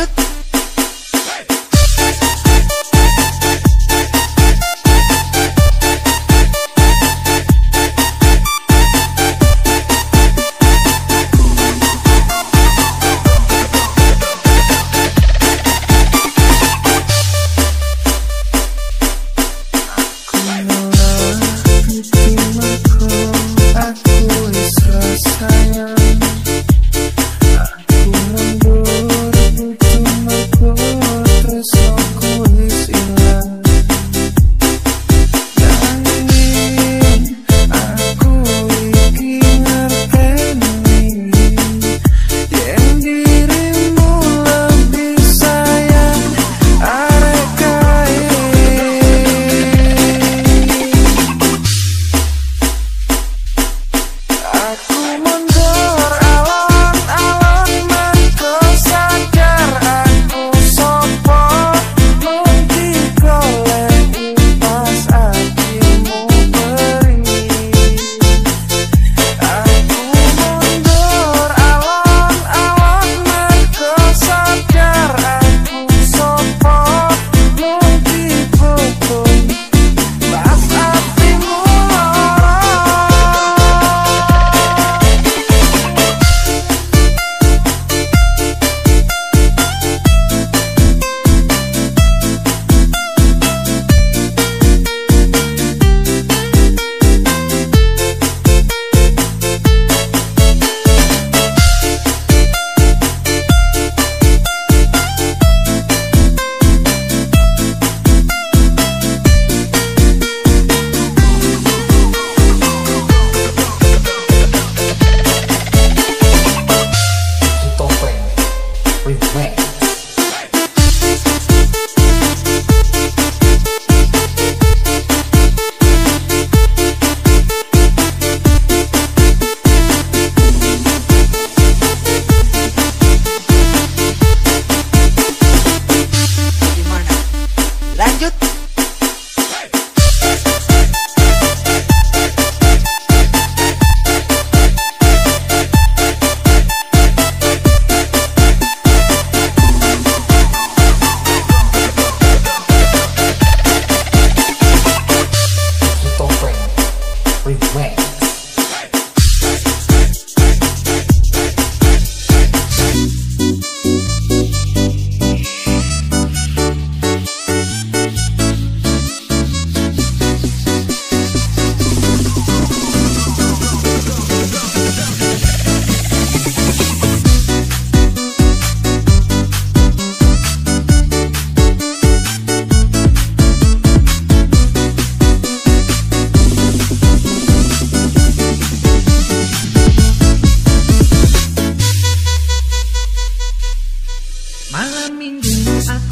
you aku mundur malam minggu